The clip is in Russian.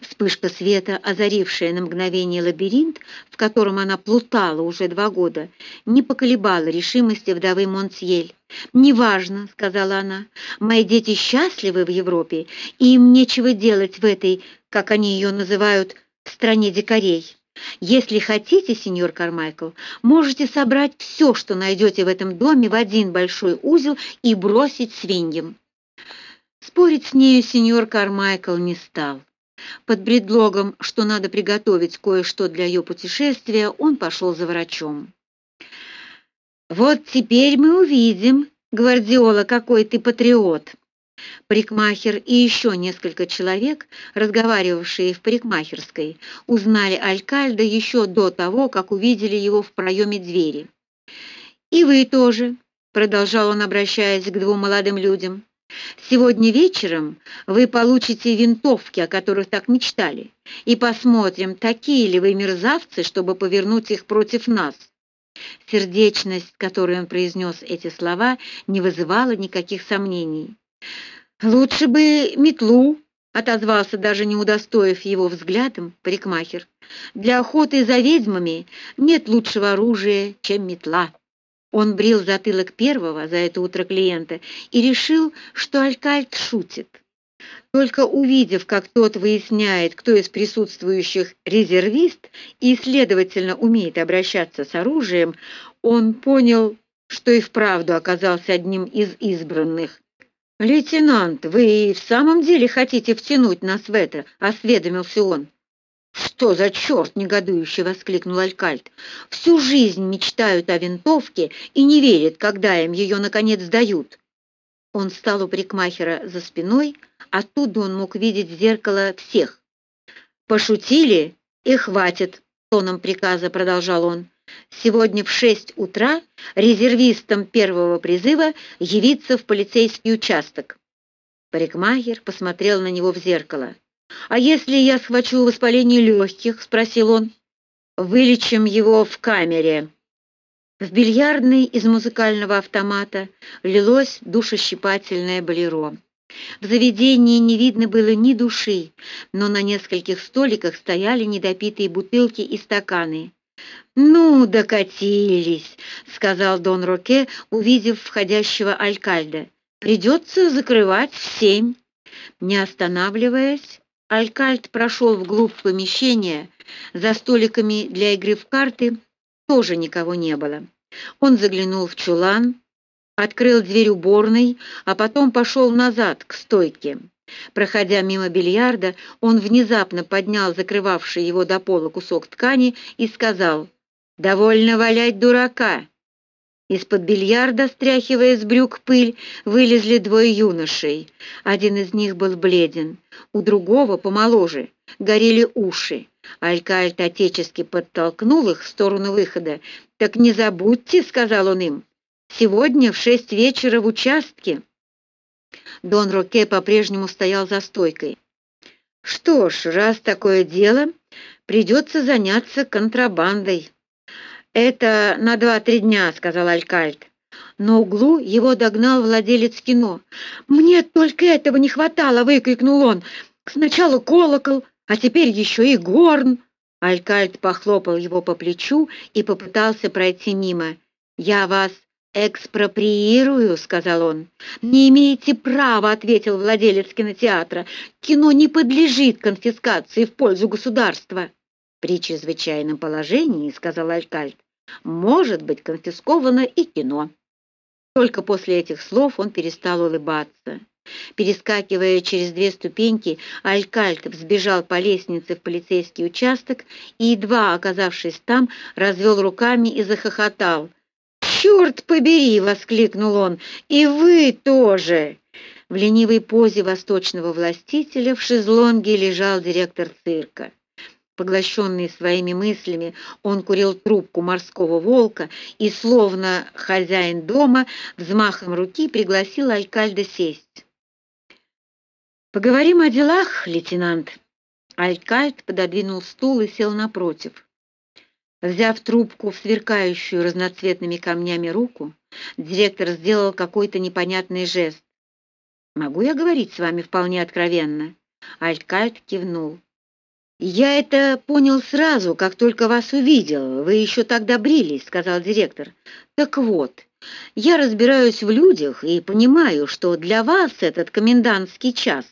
Вспышка света, озарившая на мгновение лабиринт, в котором она плутала уже два года, не поколебала решимости вдовы Монтьель. «Неважно», — сказала она, — «мои дети счастливы в Европе, и им нечего делать в этой, как они ее называют, стране дикарей. Если хотите, сеньор Кармайкл, можете собрать все, что найдете в этом доме, в один большой узел и бросить свиньям». Спорить с нею сеньор Кармайкл не стал. Под предлогом, что надо приготовить кое-что для ее путешествия, он пошел за врачом. «Вот теперь мы увидим, Гвардиола, какой ты патриот!» Парикмахер и еще несколько человек, разговаривавшие в парикмахерской, узнали Алькальда еще до того, как увидели его в проеме двери. «И вы тоже», — продолжал он, обращаясь к двум молодым людям, Сегодня вечером вы получите винтовки, о которых так мечтали, и посмотрим, такие ли вы мерзавцы, чтобы повернуть их против нас». Сердечность, которой он произнес эти слова, не вызывала никаких сомнений. «Лучше бы метлу», — отозвался, даже не удостоив его взглядом, парикмахер. «Для охоты за ведьмами нет лучшего оружия, чем метла». Он брил затылок первого за это утро клиента и решил, что Алькальд шутит. Только увидев, как тот выясняет, кто из присутствующих резервист и, следовательно, умеет обращаться с оружием, он понял, что и вправду оказался одним из избранных. «Лейтенант, вы в самом деле хотите втянуть нас в это?» — осведомился он. «Что за черт?» — негодующе воскликнул Алькальд. «Всю жизнь мечтают о винтовке и не верят, когда им ее, наконец, дают». Он встал у парикмахера за спиной, оттуда он мог видеть в зеркало всех. «Пошутили и хватит», — тоном приказа продолжал он. «Сегодня в шесть утра резервистам первого призыва явиться в полицейский участок». Парикмахер посмотрел на него в зеркало. «А если я схвачу воспаление легких?» — спросил он. «Вылечим его в камере». В бильярдной из музыкального автомата лилось душещипательное болеро. В заведении не видно было ни души, но на нескольких столиках стояли недопитые бутылки и стаканы. «Ну, докатились», — сказал Дон Роке, увидев входящего алькальда. «Придется закрывать в семь». Не останавливаясь, Алькальд прошел вглубь помещения, за столиками для игры в карты тоже никого не было. Он заглянул в чулан, открыл дверь уборной, а потом пошел назад, к стойке. Проходя мимо бильярда, он внезапно поднял закрывавший его до пола кусок ткани и сказал «Довольно валять дурака!» Из-под бильярда, стряхивая с брюк пыль, вылезли двое юношей. Один из них был бледен, у другого, помоложе, горели уши. Алькальт отечески подтолкнул их в сторону выхода. «Так не забудьте», — сказал он им, — «сегодня в шесть вечера в участке». Дон Роке по-прежнему стоял за стойкой. «Что ж, раз такое дело, придется заняться контрабандой». «Это на два-три дня», — сказал Алькальд. На углу его догнал владелец кино. «Мне только этого не хватало!» — выкрикнул он. «Сначала колокол, а теперь еще и горн!» Алькальд похлопал его по плечу и попытался пройти мимо. «Я вас экспроприирую», — сказал он. «Не имеете права», — ответил владелец кинотеатра. «Кино не подлежит конфискации в пользу государства». «При чрезвычайном положении», — сказал Алькальд, может быть конфисковано и кино. Только после этих слов он перестал улыбаться. Перескакивая через две ступеньки, Алькальт взбежал по лестнице в полицейский участок и, едва оказавшись там, развел руками и захохотал. «Черт побери!» — воскликнул он. «И вы тоже!» В ленивой позе восточного властителя в шезлонге лежал директор цирка. Поглощенный своими мыслями, он курил трубку морского волка и, словно хозяин дома, взмахом руки пригласил Алькальда сесть. «Поговорим о делах, лейтенант». Алькальд пододвинул стул и сел напротив. Взяв трубку в сверкающую разноцветными камнями руку, директор сделал какой-то непонятный жест. «Могу я говорить с вами вполне откровенно?» Алькальд кивнул. «Я это понял сразу, как только вас увидел. Вы еще тогда брились», — сказал директор. «Так вот, я разбираюсь в людях и понимаю, что для вас этот комендантский час